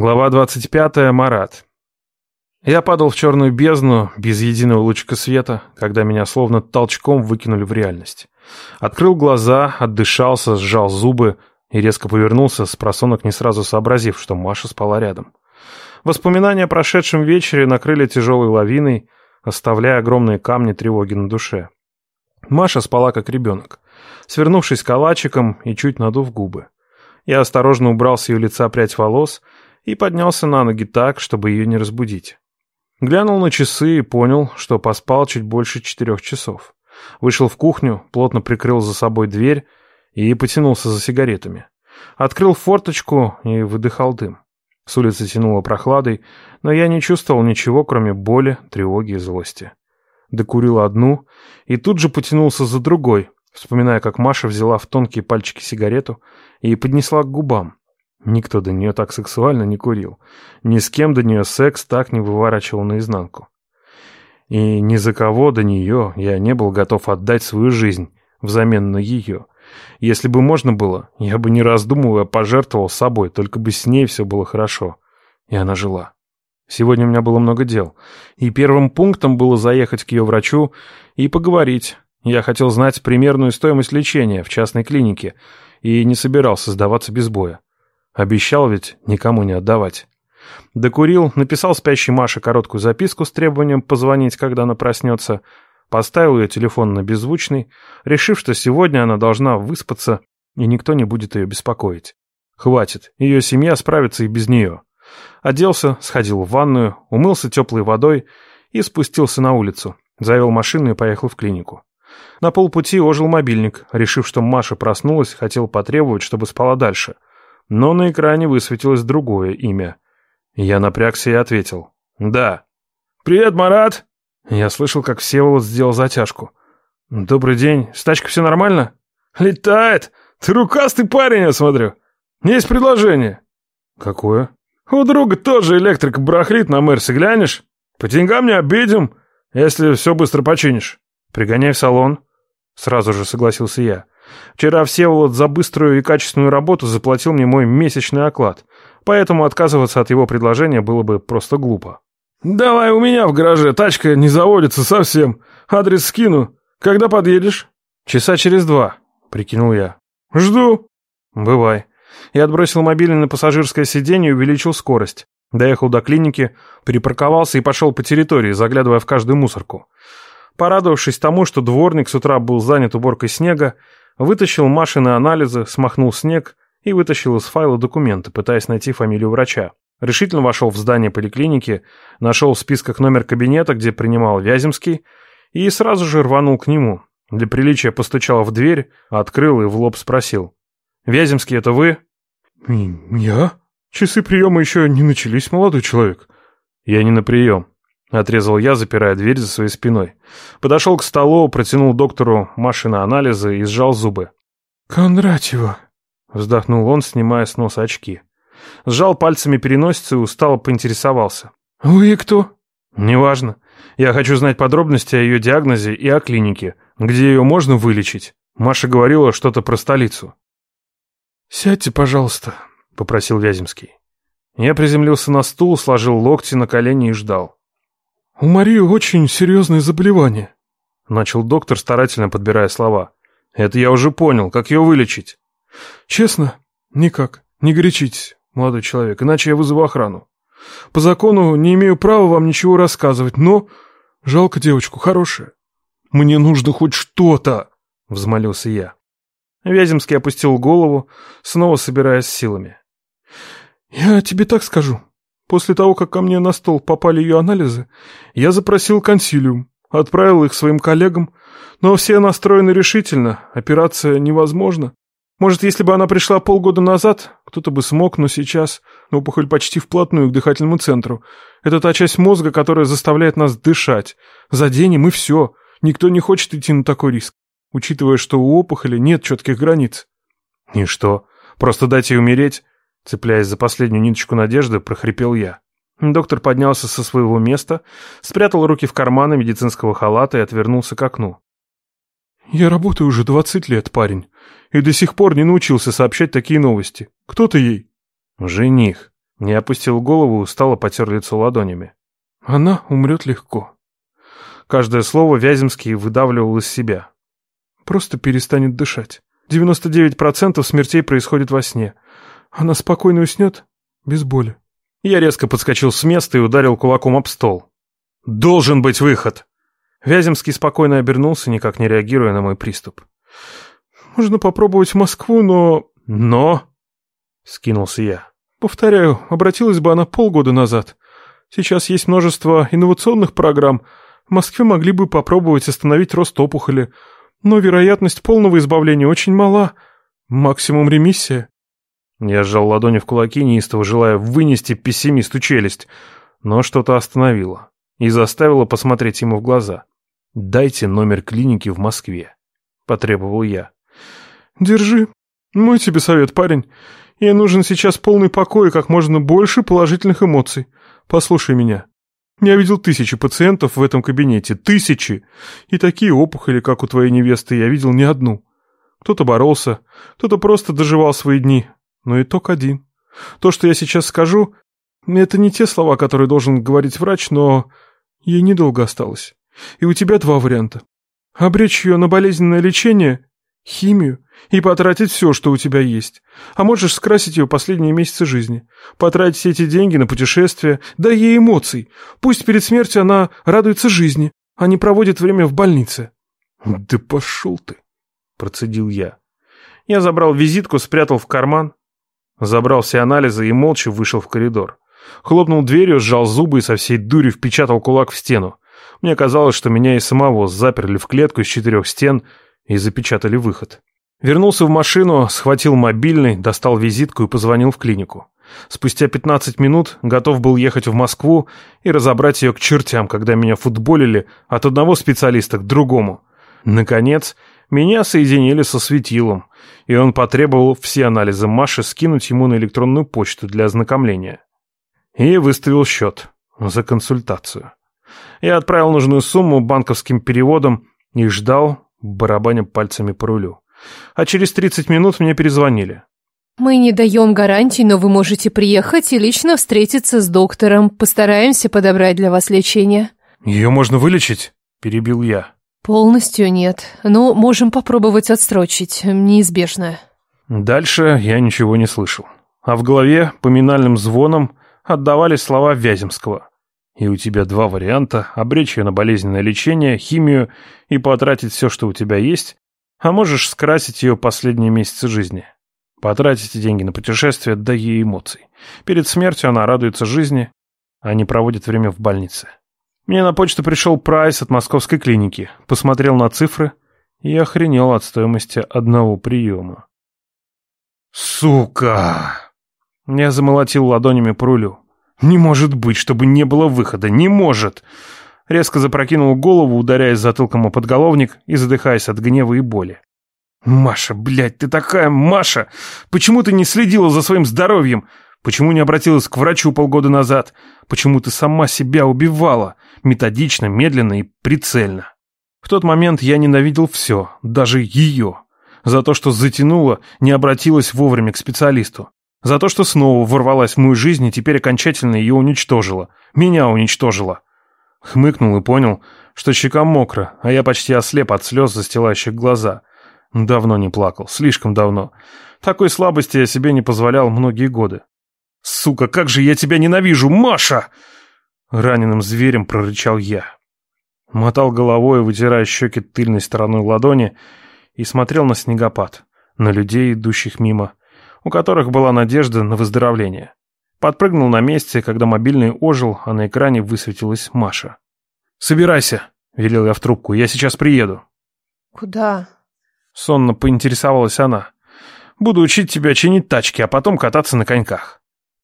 Глава 25. Марат. Я падал в черную бездну без единого лучика света, когда меня словно толчком выкинули в реальность. Открыл глаза, отдышался, сжал зубы и резко повернулся, с просонок не сразу сообразив, что Маша спала рядом. Воспоминания о прошедшем вечере накрыли тяжелой лавиной, оставляя огромные камни тревоги на душе. Маша спала как ребенок, свернувшись калачиком и чуть надув губы. Я осторожно убрал с ее лица прядь волос — и поднялся на ноги так, чтобы ее не разбудить. Глянул на часы и понял, что поспал чуть больше четырех часов. Вышел в кухню, плотно прикрыл за собой дверь и потянулся за сигаретами. Открыл форточку и выдыхал дым. С улицы тянуло прохладой, но я не чувствовал ничего, кроме боли, тревоги и злости. Докурил одну и тут же потянулся за другой, вспоминая, как Маша взяла в тонкие пальчики сигарету и поднесла к губам. Никто до нее так сексуально не курил. Ни с кем до нее секс так не выворачивал наизнанку. И ни за кого до нее я не был готов отдать свою жизнь взамен на ее. Если бы можно было, я бы не раздумывая пожертвовал собой, только бы с ней все было хорошо. И она жила. Сегодня у меня было много дел. И первым пунктом было заехать к ее врачу и поговорить. Я хотел знать примерную стоимость лечения в частной клинике и не собирался сдаваться без боя. Обещал ведь никому не отдавать. Докурил, написал спящей Маше короткую записку с требованием позвонить, когда она проснется, поставил ее телефон на беззвучный, решив, что сегодня она должна выспаться, и никто не будет ее беспокоить. Хватит, ее семья справится и без нее. Оделся, сходил в ванную, умылся теплой водой и спустился на улицу. Завел машину и поехал в клинику. На полпути ожил мобильник, решив, что Маша проснулась, хотел потребовать, чтобы спала дальше — но на экране высветилось другое имя. Я напрягся и ответил. «Да». «Привет, Марат!» Я слышал, как Всеволод сделал затяжку. «Добрый день. С тачкой все нормально?» «Летает! Ты рукастый парень, я смотрю. Есть предложение». «Какое?» «У друга тоже электрик барахлит на Мерсе, глянешь? По деньгам не обидим, если все быстро починишь». «Пригоняй в салон». Сразу же согласился я. Вчера Всеволод за быструю и качественную работу заплатил мне мой месячный оклад, поэтому отказываться от его предложения было бы просто глупо. «Давай у меня в гараже, тачка не заводится совсем. Адрес скину. Когда подъедешь?» «Часа через два», — прикинул я. «Жду». «Бывай». Я отбросил мобильный на пассажирское сиденье и увеличил скорость. Доехал до клиники, перепарковался и пошел по территории, заглядывая в каждую мусорку. Порадовавшись тому, что дворник с утра был занят уборкой снега, Вытащил Машины анализы, смахнул снег и вытащил из файла документы, пытаясь найти фамилию врача. Решительно вошел в здание поликлиники, нашел в списках номер кабинета, где принимал Вяземский, и сразу же рванул к нему. Для приличия постучал в дверь, открыл и в лоб спросил. «Вяземский, это вы?» «Я? Часы приема еще не начались, молодой человек». «Я не на прием. Отрезал я, запирая дверь за своей спиной. Подошел к столу, протянул доктору машины анализа и сжал зубы. «Кондратьева!» Вздохнул он, снимая с носа очки. Сжал пальцами переносицу и устало поинтересовался. «Вы кто?» «Неважно. Я хочу знать подробности о ее диагнозе и о клинике, где ее можно вылечить. Маша говорила что-то про столицу». «Сядьте, пожалуйста», — попросил Вяземский. Я приземлился на стул, сложил локти на колени и ждал. «У Марии очень серьезное заболевание», — начал доктор, старательно подбирая слова. «Это я уже понял. Как ее вылечить?» «Честно? Никак. Не горячитесь, молодой человек, иначе я вызову охрану. По закону не имею права вам ничего рассказывать, но... Жалко девочку, хорошая. Мне нужно хоть что-то!» — взмолился я. Вяземский опустил голову, снова собираясь силами. «Я тебе так скажу. После того, как ко мне на стол попали ее анализы, я запросил консилиум, отправил их своим коллегам, но все настроены решительно, операция невозможна. Может, если бы она пришла полгода назад, кто-то бы смог, но сейчас опухоль почти вплотную к дыхательному центру. Это та часть мозга, которая заставляет нас дышать. Заденем и все. Никто не хочет идти на такой риск, учитывая, что у опухоли нет четких границ. И что? Просто дать ей умереть? Цепляясь за последнюю ниточку надежды, прохрипел я. Доктор поднялся со своего места, спрятал руки в карманы медицинского халата и отвернулся к окну. «Я работаю уже двадцать лет, парень, и до сих пор не научился сообщать такие новости. Кто ты ей?» «Жених». Не опустил голову, устало потер лицо ладонями. Она умрет легко. Каждое слово Вяземский выдавливал из себя. Просто перестанет дышать. 99% смертей происходит во сне. Она спокойно уснет, без боли. Я резко подскочил с места и ударил кулаком об стол. «Должен быть выход!» Вяземский спокойно обернулся, никак не реагируя на мой приступ. «Можно попробовать в Москву, но...» «Но...» — скинулся я. «Повторяю, обратилась бы она полгода назад. Сейчас есть множество инновационных программ. В Москве могли бы попробовать остановить рост опухоли. Но вероятность полного избавления очень мала. Максимум ремиссия». Я сжал ладони в кулаки, неистово желая вынести пессимисту челюсть, но что-то остановило и заставило посмотреть ему в глаза. «Дайте номер клиники в Москве», — потребовал я. «Держи. Мой тебе совет, парень. Ей нужен сейчас полный покой и как можно больше положительных эмоций. Послушай меня. Я видел тысячи пациентов в этом кабинете. Тысячи! И такие опухоли, как у твоей невесты, я видел не одну. Кто-то боролся, кто-то просто доживал свои дни, но итог один. То, что я сейчас скажу, это не те слова, которые должен говорить врач, но ей недолго осталось. И у тебя два варианта. Обречь ее на болезненное лечение, химию и потратить все, что у тебя есть. А можешь скрасить ее последние месяцы жизни. Потратить эти деньги на путешествия, дай ей эмоций. Пусть перед смертью она радуется жизни, а не проводит время в больнице. «Да пошел ты!» – процедил я. Я забрал визитку, спрятал в карман, Забрал все анализы и молча вышел в коридор. Хлопнул дверью, сжал зубы и со всей дури впечатал кулак в стену. Мне казалось, что меня и самого заперли в клетку из четырех стен и запечатали выход. Вернулся в машину, схватил мобильный, достал визитку и позвонил в клинику. Спустя 15 минут готов был ехать в Москву и разобрать ее к чертям, когда меня футболили от одного специалиста к другому. Наконец, меня соединили со светилом, и он потребовал все анализы Маши скинуть ему на электронную почту для ознакомления. И выставил счет за консультацию. Я отправил нужную сумму банковским переводом и ждал, барабаня пальцами по рулю. А через 30 минут мне перезвонили. «Мы не даем гарантий, но вы можете приехать и лично встретиться с доктором. Постараемся подобрать для вас лечение». «Ее можно вылечить?» – перебил я. Полностью нет, но можем попробовать отсрочить, неизбежно. Дальше я ничего не слышал. А в голове поминальным звоном отдавались слова Вяземского. И у тебя два варианта – обречь ее на болезненное лечение, химию и потратить все, что у тебя есть, а можешь скрасить ее последние месяцы жизни. Потратить деньги на путешествие, да ей эмоций. Перед смертью она радуется жизни, а не проводит время в больнице. Мне на почту пришел прайс от московской клиники, посмотрел на цифры и охренел от стоимости одного приема. «Сука!» Я замолотил ладонями по рулю. «Не может быть, чтобы не было выхода! Не может!» Резко запрокинул голову, ударяясь затылком о подголовник и задыхаясь от гнева и боли. «Маша, блядь, ты такая Маша! Почему ты не следила за своим здоровьем? Почему не обратилась к врачу полгода назад? Почему ты сама себя убивала? Методично, медленно и прицельно. В тот момент я ненавидел все, даже ее. За то, что затянула, не обратилась вовремя к специалисту. За то, что снова ворвалась в мою жизнь и теперь окончательно ее уничтожила. Меня уничтожила. Хмыкнул и понял, что щека мокра, а я почти ослеп от слез, застилающих глаза. Давно не плакал, слишком давно. Такой слабости я себе не позволял многие годы. «Сука, как же я тебя ненавижу, Маша!» Раненым зверем прорычал я. Мотал головой, вытирая щеки тыльной стороной ладони, и смотрел на снегопад, на людей, идущих мимо, у которых была надежда на выздоровление. Подпрыгнул на месте, когда мобильный ожил, а на экране высветилась Маша. «Собирайся», — велел я в трубку, — «я сейчас приеду». «Куда?» Сонно поинтересовалась она. «Буду учить тебя чинить тачки, а потом кататься на коньках».